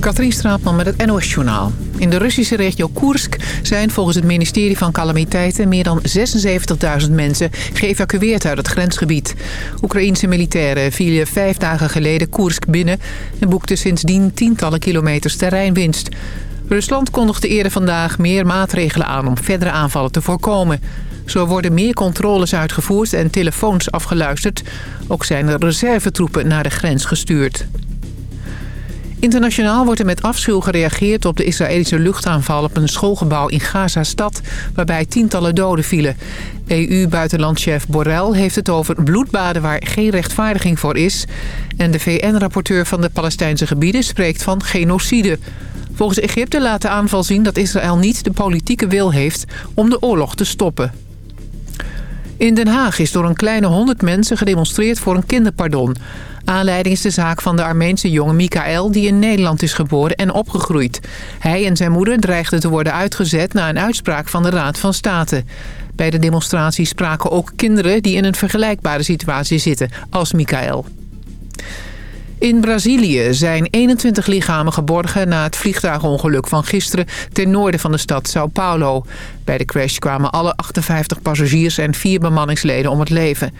Katrien Straatman met het NOS-journaal. In de Russische regio Koersk zijn volgens het ministerie van Calamiteiten... meer dan 76.000 mensen geëvacueerd uit het grensgebied. Oekraïense militairen vielen vijf dagen geleden Koersk binnen... en boekten sindsdien tientallen kilometers terreinwinst. Rusland kondigde eerder vandaag meer maatregelen aan om verdere aanvallen te voorkomen. Zo worden meer controles uitgevoerd en telefoons afgeluisterd. Ook zijn er reservetroepen naar de grens gestuurd. Internationaal wordt er met afschuw gereageerd op de Israëlische luchtaanval op een schoolgebouw in Gaza-stad, waarbij tientallen doden vielen. EU-buitenlandchef Borrell heeft het over bloedbaden waar geen rechtvaardiging voor is. En de VN-rapporteur van de Palestijnse gebieden spreekt van genocide. Volgens Egypte laat de aanval zien dat Israël niet de politieke wil heeft om de oorlog te stoppen. In Den Haag is door een kleine honderd mensen gedemonstreerd voor een kinderpardon. Aanleiding is de zaak van de Armeense jongen Mikael die in Nederland is geboren en opgegroeid. Hij en zijn moeder dreigden te worden uitgezet na een uitspraak van de Raad van State. Bij de demonstratie spraken ook kinderen die in een vergelijkbare situatie zitten als Mikael. In Brazilië zijn 21 lichamen geborgen na het vliegtuigongeluk van gisteren ten noorden van de stad Sao Paulo. Bij de crash kwamen alle 58 passagiers en vier bemanningsleden om het leven.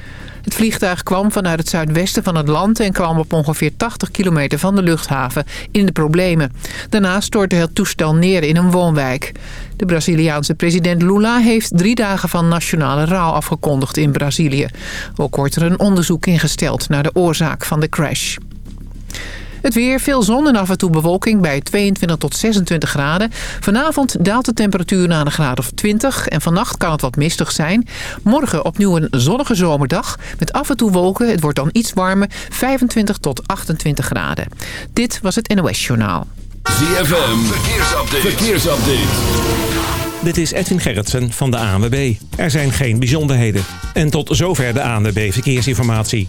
Het vliegtuig kwam vanuit het zuidwesten van het land en kwam op ongeveer 80 kilometer van de luchthaven in de problemen. Daarna stortte het toestel neer in een woonwijk. De Braziliaanse president Lula heeft drie dagen van nationale rouw afgekondigd in Brazilië. Ook wordt er een onderzoek ingesteld naar de oorzaak van de crash. Het weer, veel zon en af en toe bewolking bij 22 tot 26 graden. Vanavond daalt de temperatuur naar een graad of 20 en vannacht kan het wat mistig zijn. Morgen opnieuw een zonnige zomerdag met af en toe wolken. Het wordt dan iets warmer, 25 tot 28 graden. Dit was het NOS Journaal. ZFM, verkeersupdate. verkeersupdate. Dit is Edwin Gerritsen van de ANWB. Er zijn geen bijzonderheden. En tot zover de ANWB Verkeersinformatie.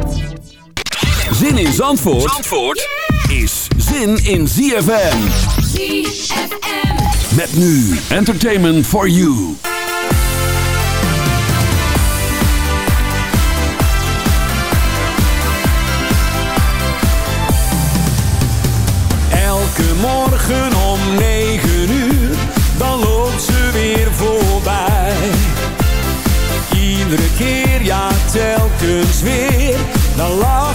Zin in Zandvoort, Zandvoort is zin in ZFM. ZFM. Met nu Entertainment for You. Elke morgen om 9 uur, dan loopt ze weer voorbij. Iedere keer, ja telkens weer, dan lacht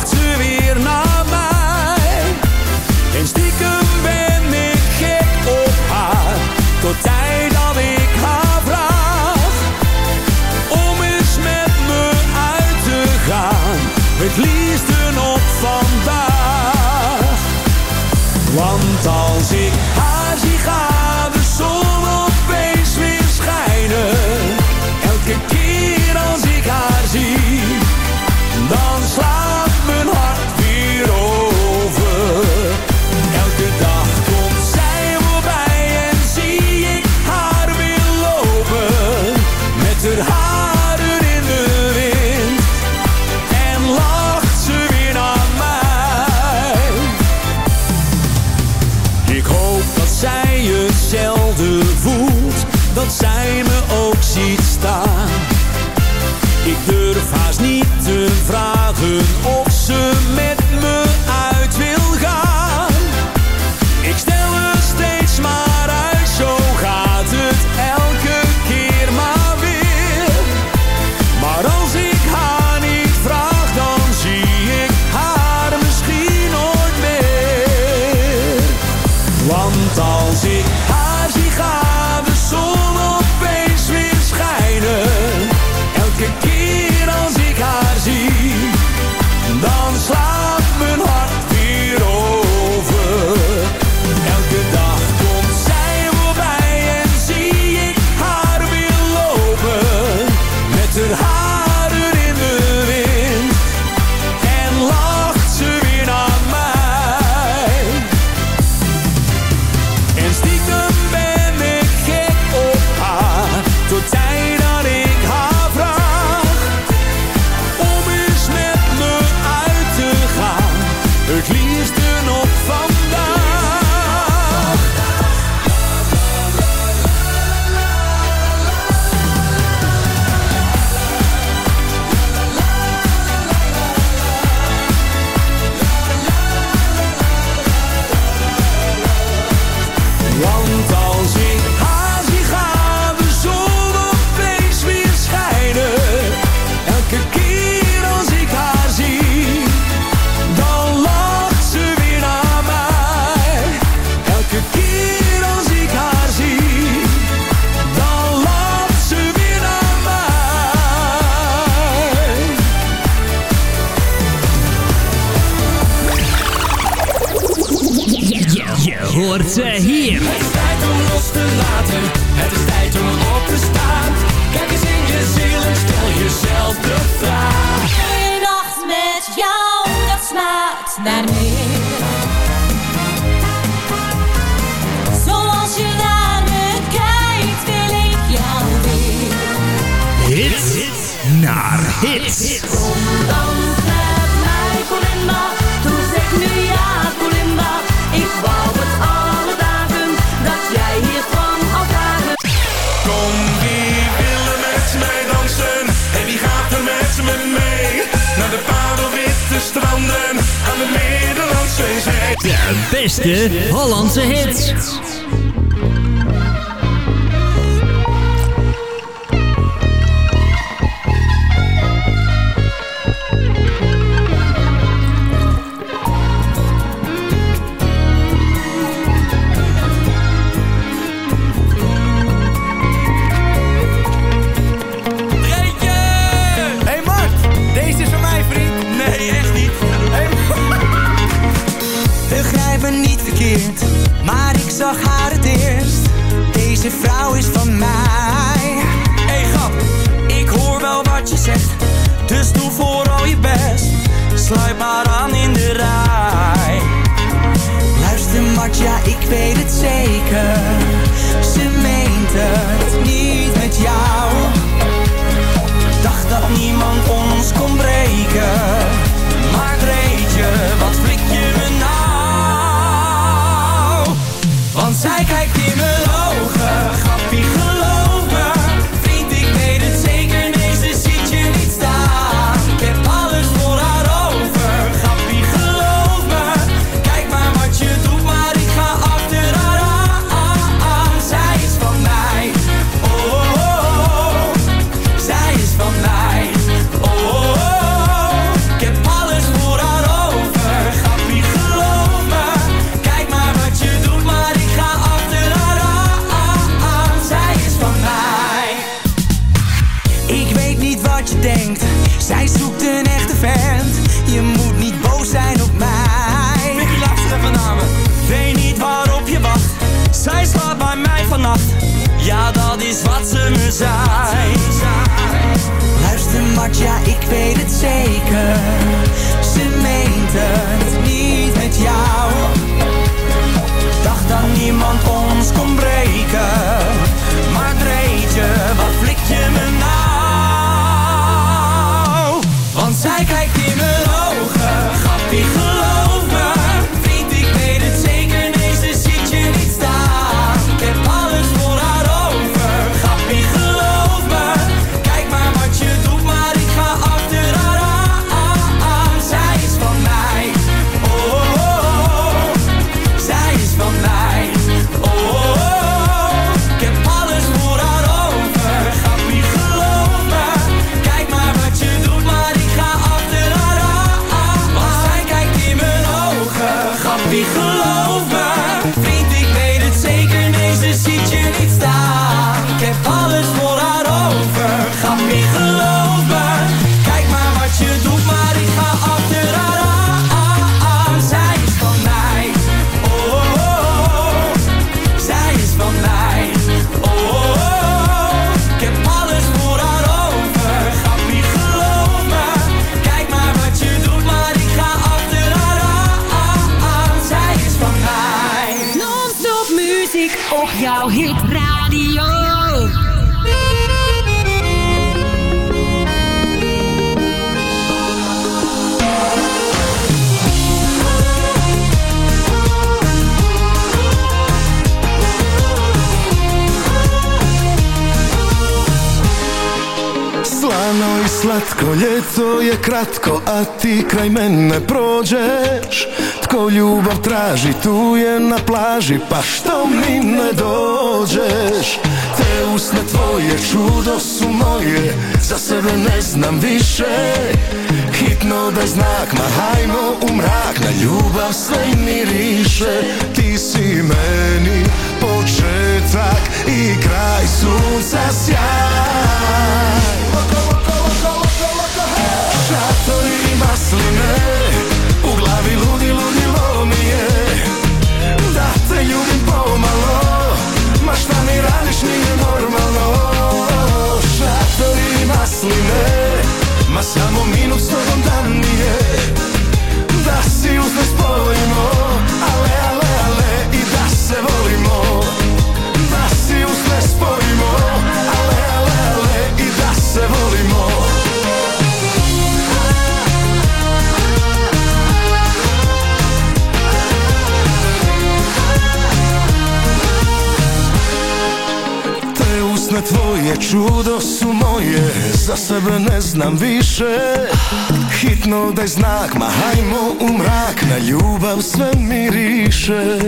weet het zeker. 每个，是每个。ti kraj mene prođeš. Tko ljubav traži tu je na plaži Pa što mi ne dođeš? Te usne tvoje čudo su moje Za sebe ne znam više. Hitno da znak ma hajmo u mrak Na ljubav sve miriše. Ti si meni početak i kraj sunca sjaj. Presli u glavi ludi ludilo mi je Da te ljubim pomalo, ma šta mi radiš nije normalno Šatori masline, ma samo minus s dan nije. Da si čudo su moje Za sebe ne znam više. Hitno daj znak, ma hajmo u mrak Na ljubav sve miriše.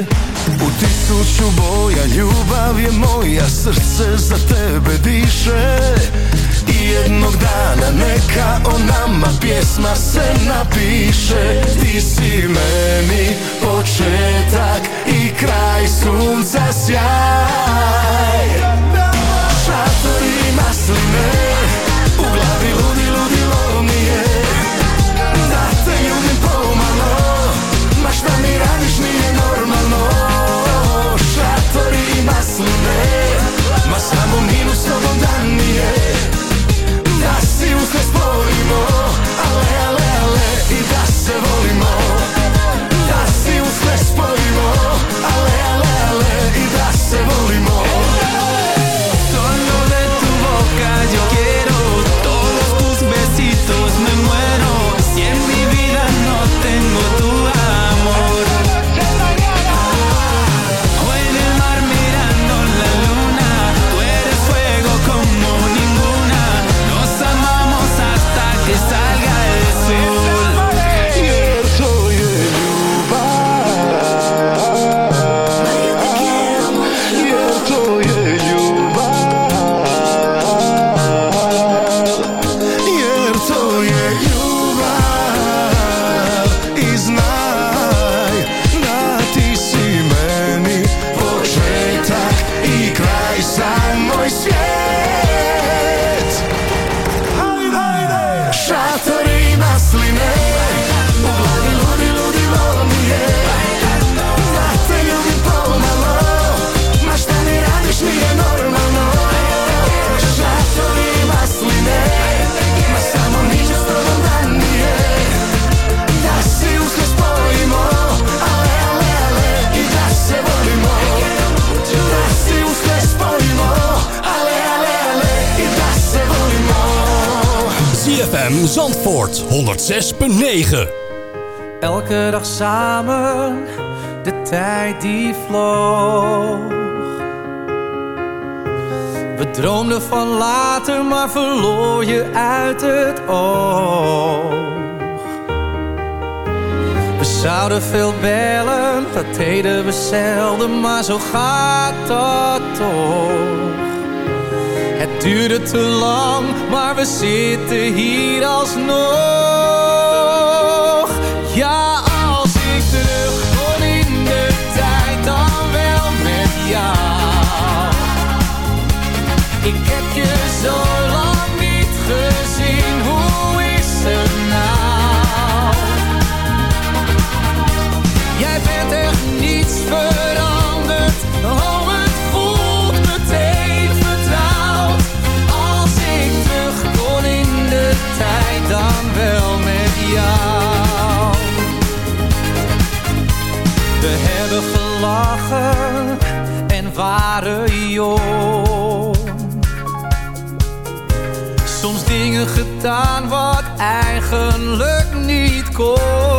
U tisuću boja ljubav je moja Srce za tebe diše. I jednog dana neka o nama pjesma se napiše. Ti si meni početak i kraj sunca sjaj Masline U glavi ludi, ludilo mi je. Da te ljubim pomalo Ma šta mi radiš nije normalno. Šatori masline Ma samo minus tobom dan mi je Zandvoort 106.9 Elke dag samen, de tijd die vloog. We droomden van later, maar verloor je uit het oog. We zouden veel bellen, dat deden we zelden, maar zo gaat dat toch. Duurde te lang, maar we zitten hier alsnog. Hebben gelachen en waren jong. Soms dingen gedaan wat eigenlijk niet kon.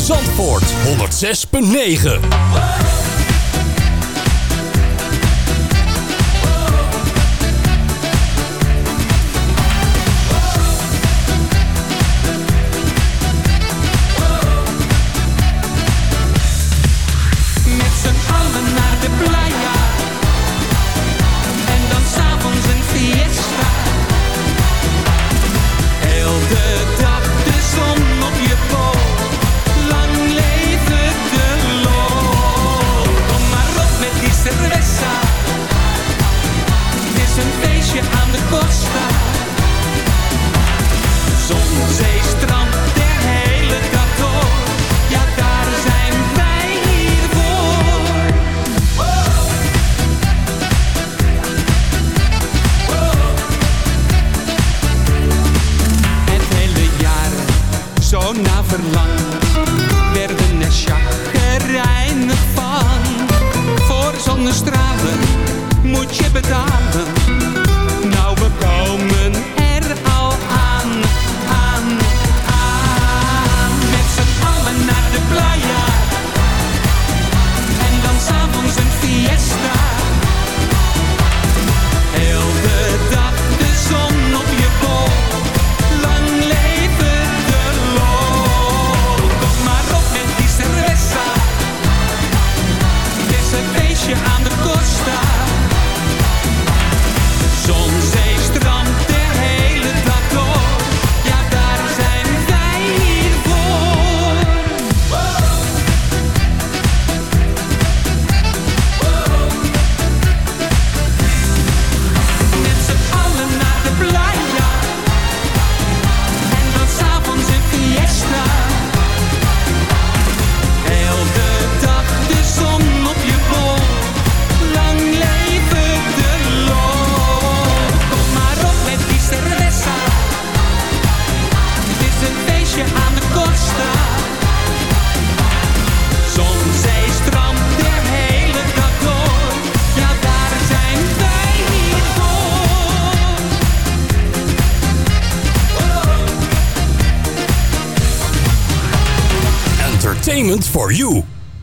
Zandvoort 106.9.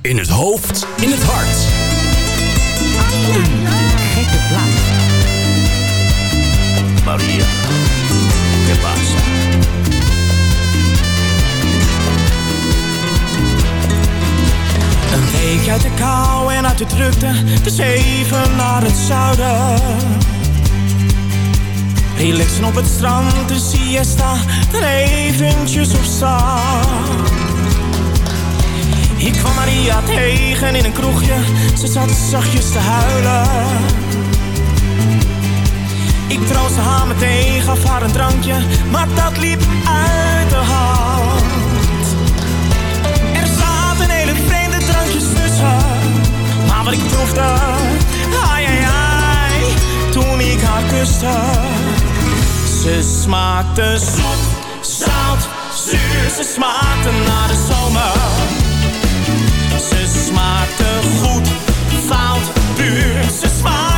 In het hoofd, in het hart. Een plaats. Maria, ¿qué pasa? Een week uit de kou en uit de drukte, de zeven naar het zuiden. Relaxen op het strand, de siesta, er eventjes op zand. Ik kwam Maria tegen in een kroegje, ze zat zachtjes te huilen. Ik troostte haar meteen, gaf haar een drankje, maar dat liep uit de hand. Er zaten hele vreemde drankjes tussen, maar wat ik proefde, ai ai ai, toen ik haar kuste. Ze smaakte zoet, zout, zuur, ze smaakte naar de zomer maar te goed. Fout, puur, ze zwaar.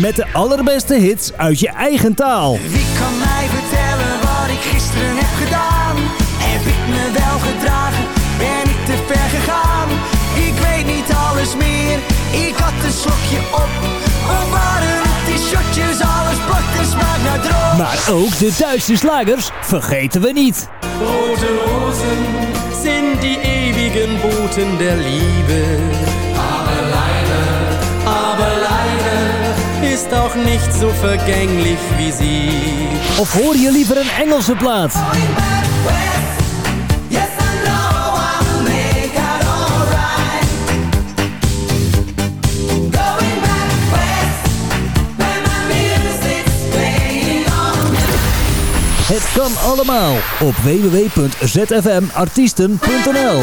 Met de allerbeste hits uit je eigen taal. Wie kan mij vertellen wat ik gisteren heb gedaan? Heb ik me wel gedragen? Ben ik te ver gegaan? Ik weet niet alles meer. Ik had een slokje op. Of waren het die shotjes? Alles plakt en smaakt naar droog. Maar ook de Duitse slagers vergeten we niet. Rote Rosen sind die ewigen Boten der Liebe. Ist auch nicht so vergänglich wie sie. Of hoor je liever een Engelse plaat? Het kan allemaal op www.zfmartiesten.nl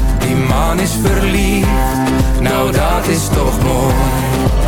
Die man is verliefd, nou dat is toch mooi.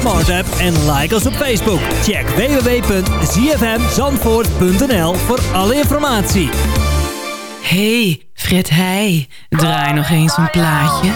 Smart app en like ons op Facebook. Check www.zfmzandvoort.nl voor alle informatie. Hey, Fred Heij, draai nog eens een plaatje.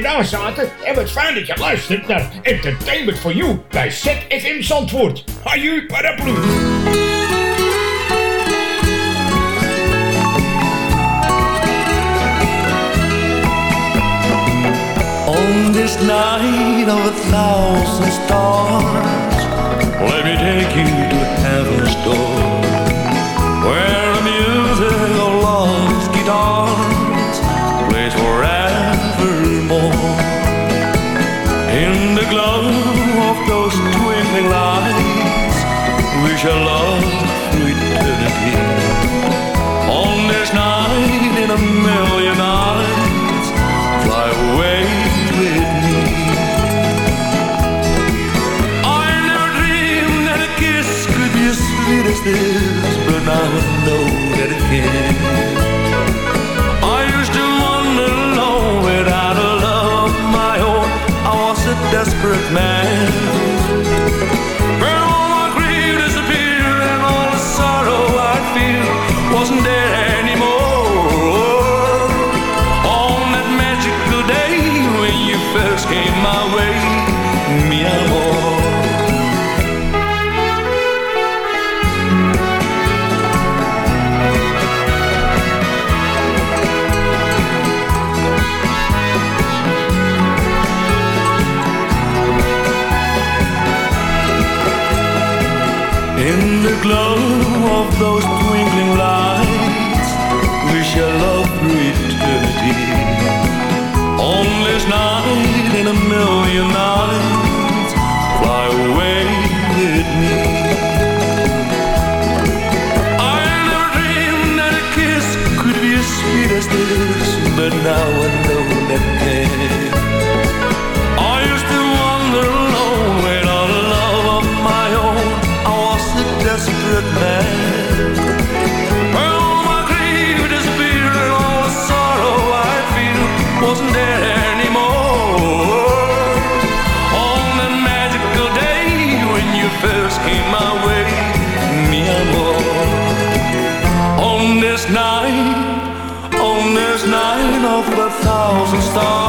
Naast zaten. En wat fijn dat je luistert naar Entertainment for You bij ZFM Zandvoort. Haju paraplu. On this night of a thousand stars, let me take you to heaven's door, mujer. Those twinkling lights, Wish shall love through eternity. On this night in a million nights, fly away with me. I never dreamed that a kiss could be as sweet as this, but now wasn't there anymore. On that magical day when you first came my way, mi amor. On this night, on this night of a thousand stars.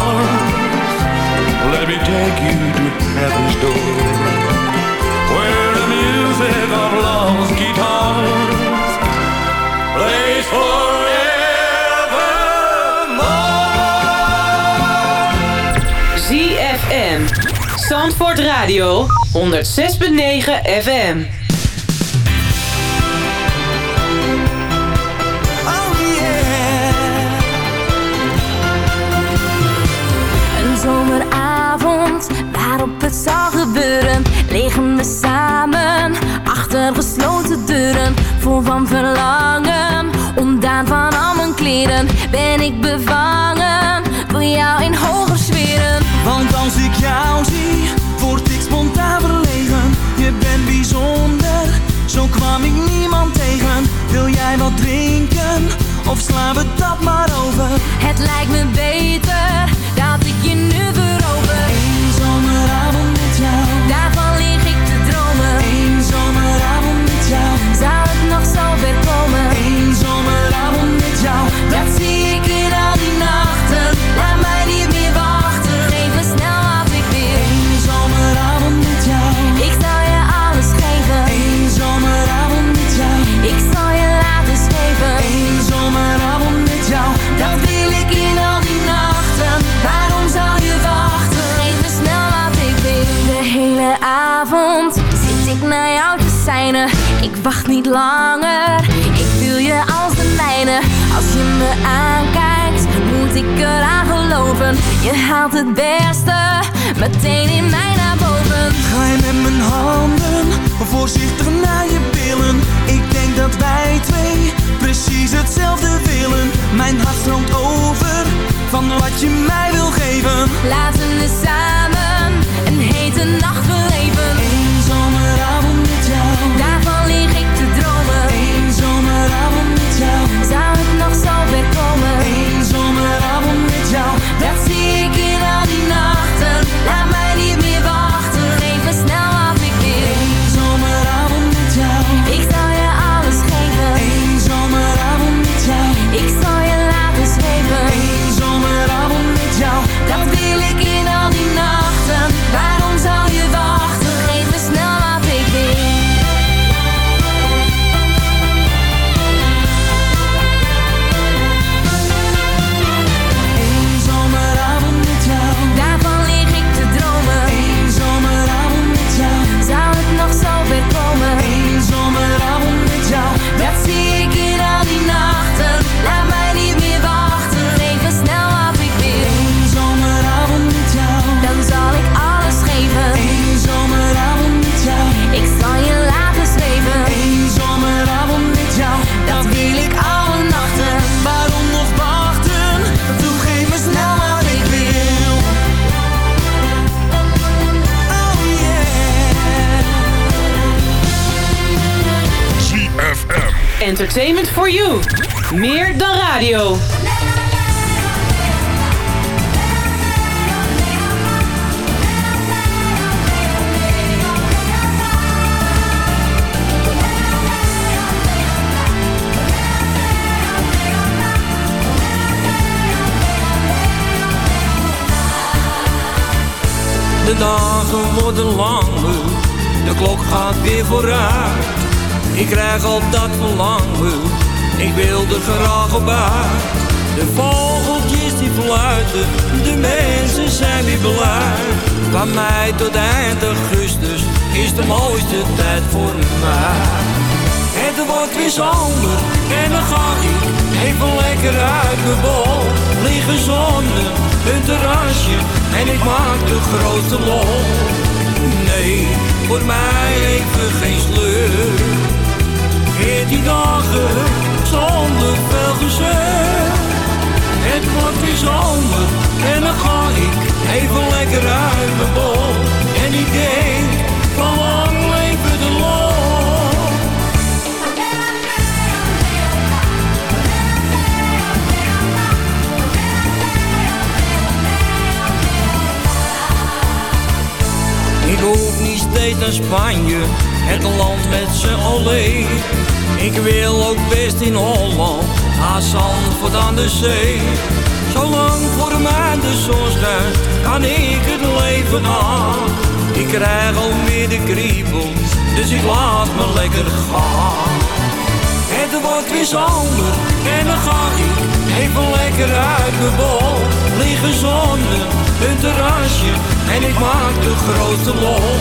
Zandvoort Radio 106.9 FM. Een zomeravond waarop het zal gebeuren Liggen we samen achter gesloten deuren Vol van verlangen, ontdaan van al mijn kleren Ben ik bevangen, voor jou in hoger sferen Want als ik jou zie, kwam ik niemand tegen. Wil jij wat drinken, of slaan we naar jou te Ik wacht niet langer Ik wil je als de mijne. Als je me aankijkt Moet ik eraan geloven. Je haalt het beste Meteen in mij naar boven. Ga je met mijn handen voorzichtig naar je billen? Ik denk dat wij twee precies hetzelfde willen. Mijn hart stroomt over van wat je mij wil geven. Laten we samen een hete nacht beleven jou Zou het nog zo ver komen? Eén zomeravond met jou Dat zie Entertainment for you. Meer dan radio. De dagen worden langer, de klok gaat weer vooruit. Ik krijg al dat verlangen, ik wil er graag op. De vogeltjes die fluiten, de mensen zijn weer blij. Van mei tot eind augustus is de mooiste tijd voor mij. Het wordt weer zomer en dan ga ik even lekker uit mijn bol. Liggen zonnen, een terrasje en ik maak de grote lol. Nee, voor mij even geen sleur. Veertien dagen zonder veel gezeur. Het wordt weer zomer en dan ga ik even lekker uit mijn bol. En ik denk, van lang leven de lol. Ik hoef niet steeds naar Spanje, het land met z'n alleen. Ik wil ook best in Holland, naar Zandvoort aan de zee. Zolang voor mij de zon schijnt, kan ik het leven aan. Ik krijg alweer de kriebels, dus ik laat me lekker gaan. Het wordt weer zomer en dan ga ik even lekker uit mijn bol. Liggen zonnen, een terrasje en ik maak de grote lol.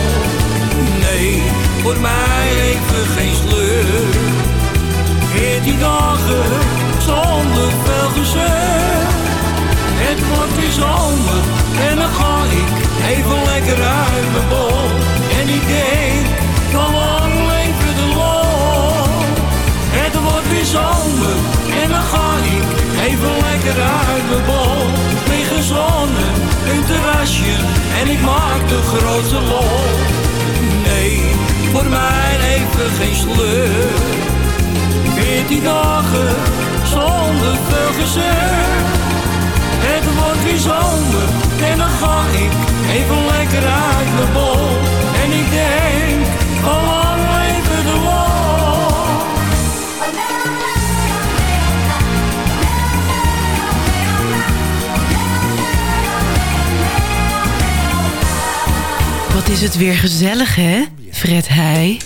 Nee, voor mij even geen sleur. Veertien dagen zonder veel gezeur. Het wordt weer zomer en dan ga ik even lekker uit mijn bol. En ik denk, van lang leven de lol. Het wordt weer zomer en dan ga ik even lekker uit mijn bol. Liggen zonnen, een terrasje en ik maak de grote lol. Nee, voor mij even geen sleur. Veertien dagen zonder veel gezeur. Het wordt weer zomer en dan ga ik even lekker uit mijn bol. En ik denk, van lang de. Wat is het weer gezellig, hè? Fred Heij.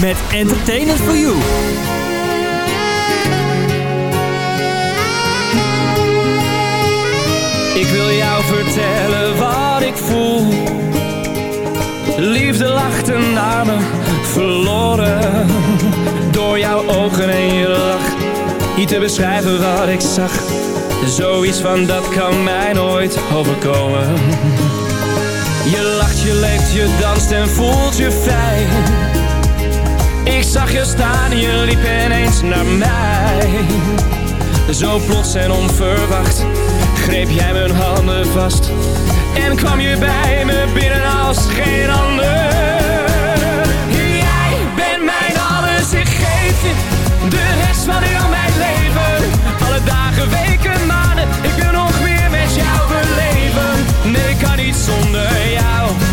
Met Entertainment for You. Ik wil jou vertellen wat ik voel. Liefde lacht een armen verloren. Door jouw ogen en je lach. Niet te beschrijven wat ik zag. Zoiets van dat kan mij nooit overkomen. Je lacht, je leeft, je danst en voelt je vrij. Zag je staan je liep ineens naar mij. Zo plots en onverwacht greep jij mijn handen vast. En kwam je bij me binnen als geen ander. Jij bent mijn alles, ik geef je de rest van heel mijn leven. Alle dagen, weken, maanden, ik wil nog meer met jou beleven. Nee, ik kan niet zonder jou.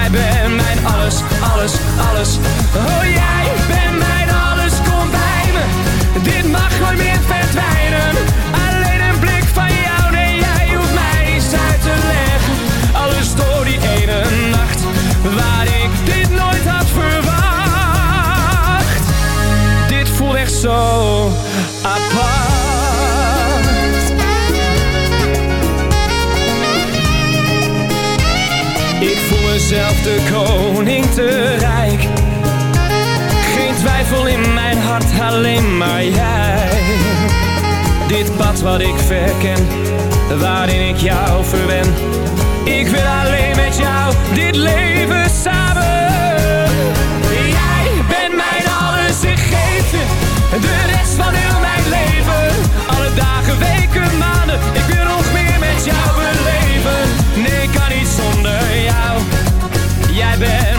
Jij bent mijn alles, alles, alles. Oh, jij bent mijn alles, kom bij me. Dit mag nooit meer verdwijnen. Mezelf de koning te rijk. Geen twijfel in mijn hart, alleen maar jij. Dit pad wat ik verken, waarin ik jou verwen. Ik wil alleen met jou dit leven samen. Jij bent mijn alles, ik geef de rest van heel mijn leven. Alle dagen, weken, maanden, ik wil nog meer met jou Jij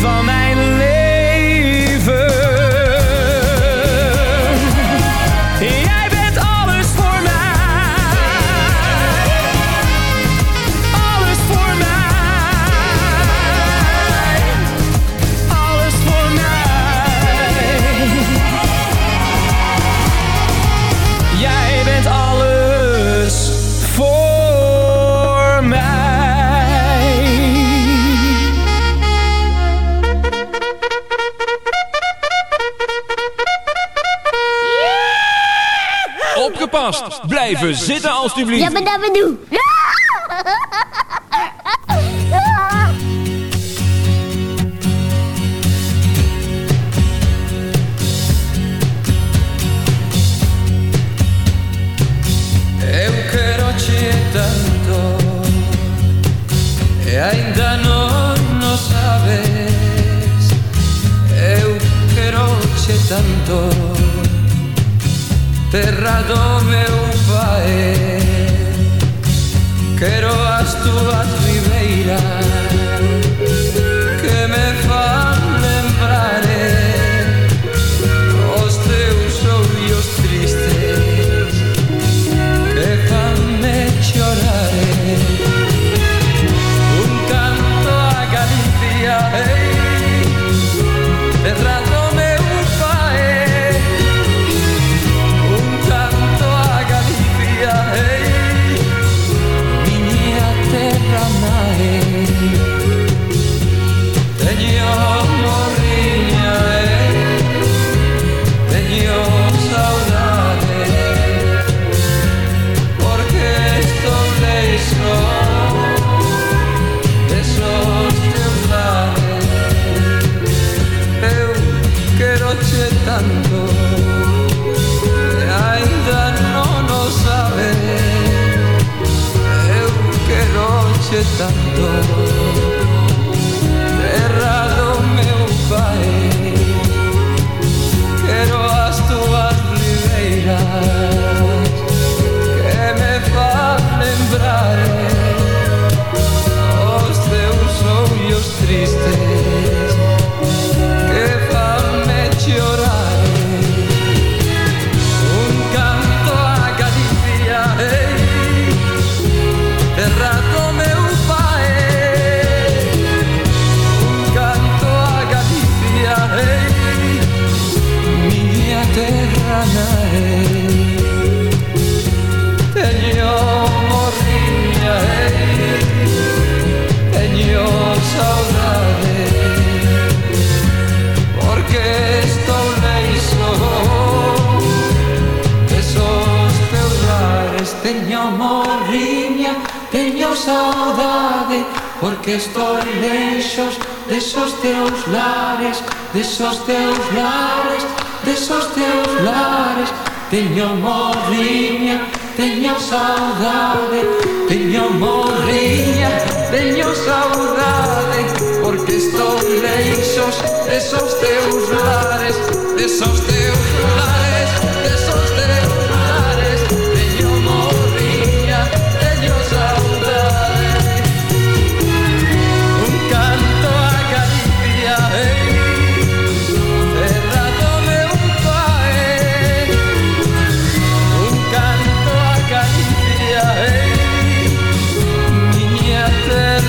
van mijn leven. Blijven zitten alstublieft. Ja, maar dat bedoel.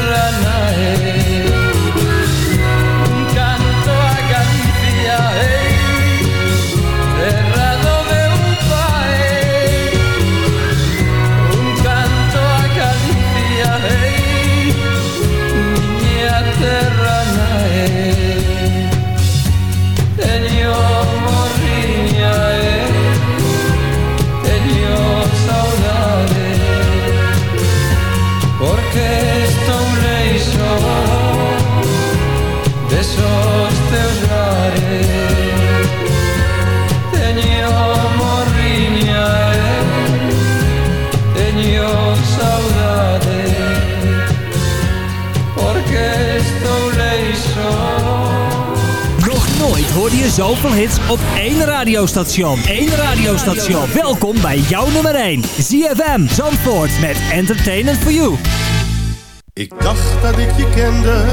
la la zoveel hits op één radiostation. Eén radiostation. Welkom bij jouw nummer 1. ZFM Zandvoort met Entertainment for You. Ik dacht dat ik je kende,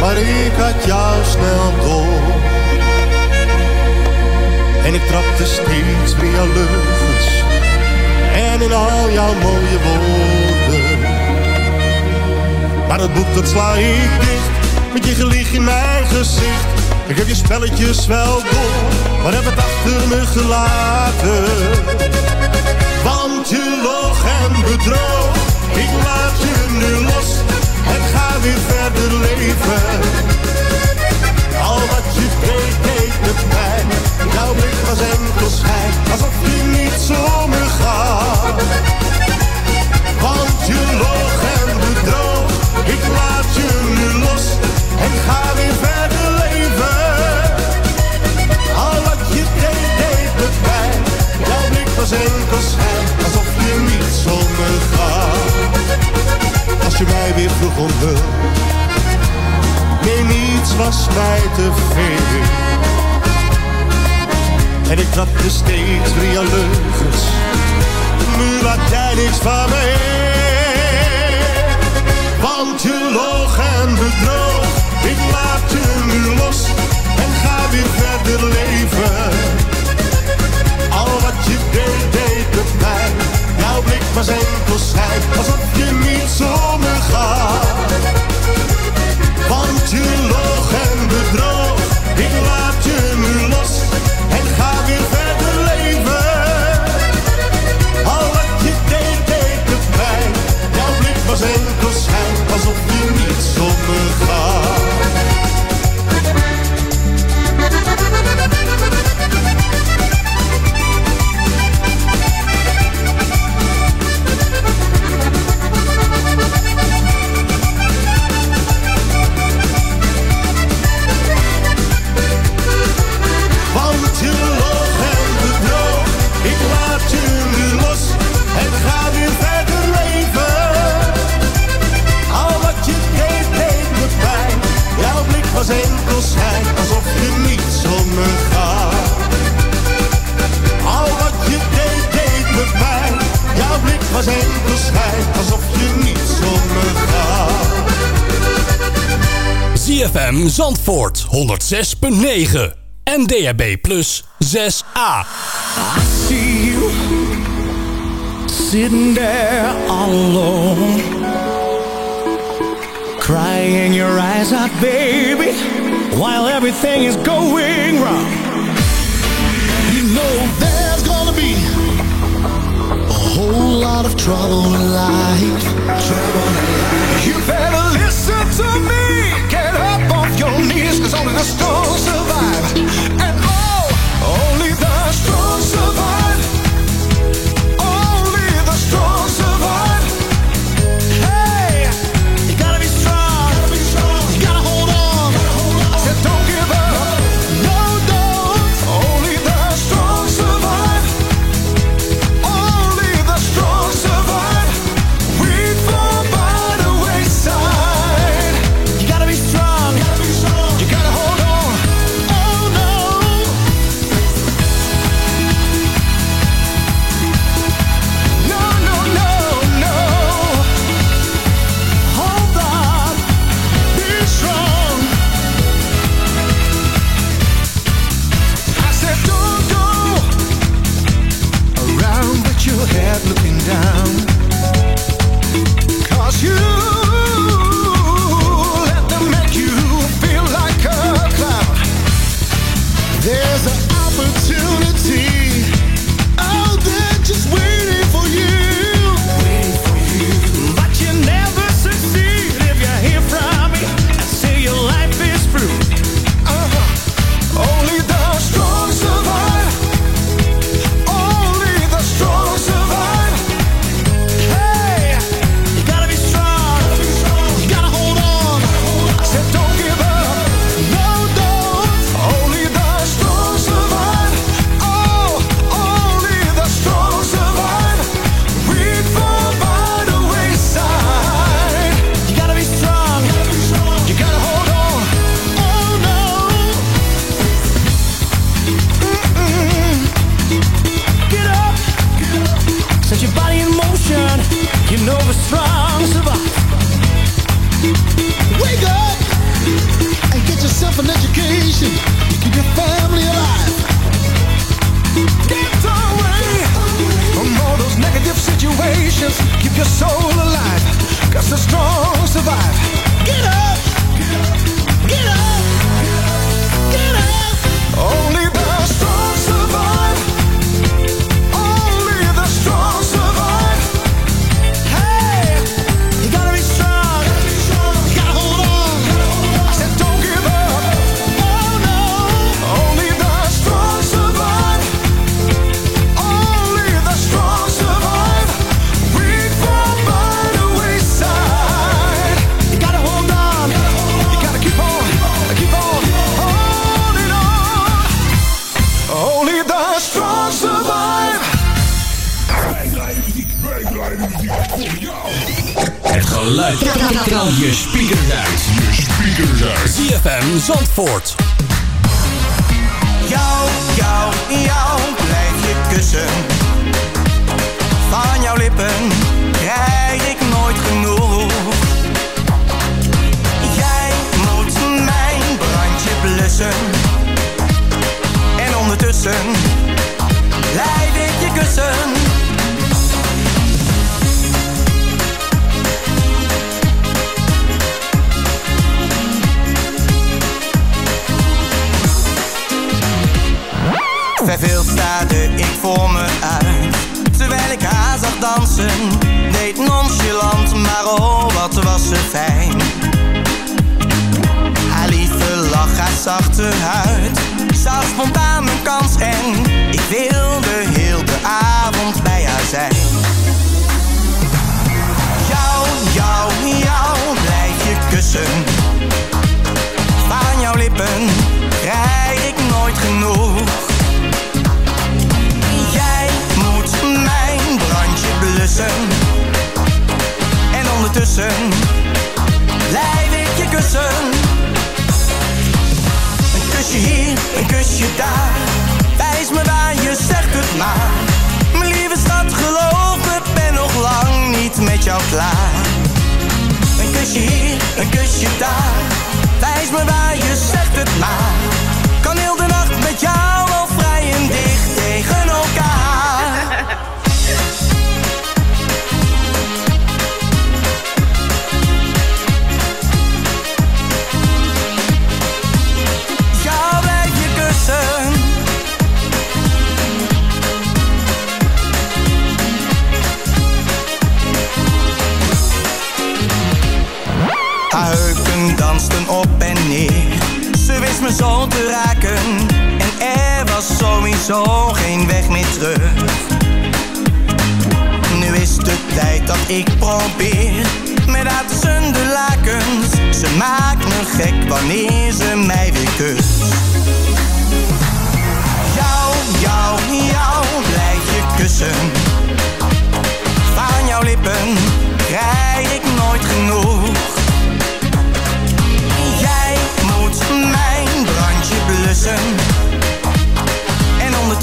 maar ik had jou snel door. En ik trapte steeds meer leugens en in al jouw mooie woorden. Maar het boek dat sla ik dicht, met je gelieg in mijn gezicht. Ik heb je spelletjes wel door, maar heb het achter me gelaten. Want je loog en bedroog, ik laat je nu los en ga weer verder leven. Al wat je deed, deed met mij. Jouw blik was enkel schijn, alsof je niet zonder gaat. Want je loog en bedroog, ik laat je nu los en ga weer verder leven. Nee niets was mij te veel. En ik trapte steeds weer jouw leugens, nu laat jij niks van me. Want je loog en bedroog, ik laat je nu los en ga weer verder leven. Al wat je deed, deed het mij. Jouw blik was enkel schijn, alsof je niet zonder gaat. Want je loog en bedroog, was enkel schijn, alsof je niet gaat. ZFM Zandvoort 106.9 en DHB Plus 6A. I see you sitting there all alone, crying your eyes out, baby, while everything is going wrong. You better listen to me. Get up off your knees, cause only the strong staarde ik voor me uit. Terwijl ik haar zag dansen Deed nonchalant, maar oh wat was ze fijn. Haar lieve lach, haar zachte huid Zag spontaan mijn kans en Ik wilde heel de avond bij haar zijn. Jou, jou, jou blijf je kussen. Van jouw lippen krijg ik nooit genoeg En ondertussen blijf ik je kussen Een kusje hier, een kusje daar Wijs me waar, je zegt het maar Mijn lieve schat, geloof me, ben nog lang niet met jou klaar. Een kusje hier, een kusje daar. Wijs me waar je zegt het maar. Kan heel de nacht met jou Ze wist me zo te raken. En er was sowieso geen weg meer terug. Nu is de tijd dat ik probeer. Met haar tussen de lakens. Ze maakt me gek wanneer ze mij weer kust. Jou, jou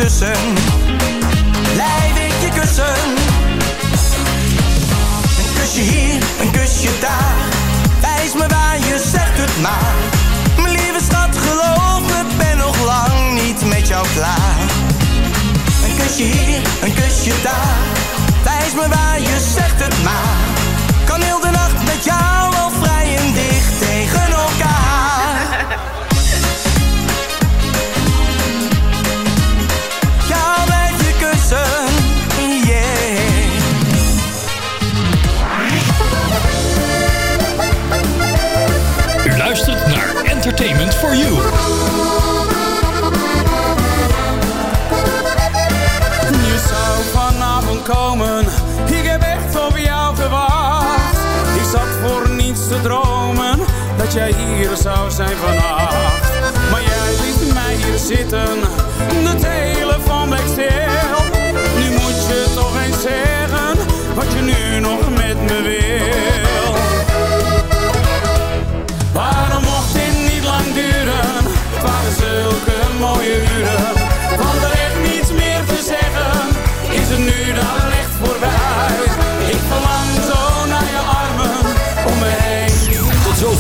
En ondertussen blijf ik je kussen. Een kusje hier, een kusje daar. Wijs me waar je zegt het maar. Mijn lieve schat, geloof me, ben nog lang niet met jou klaar. Een kusje hier, een kusje daar. Wijs me waar je zegt het maar. Kan heel de nacht met jou Entertainment for You. Je zou vanavond komen, ik heb echt op jou gewacht. Ik zat voor niets te dromen, dat jij hier zou zijn vannacht. Maar jij liet mij hier zitten,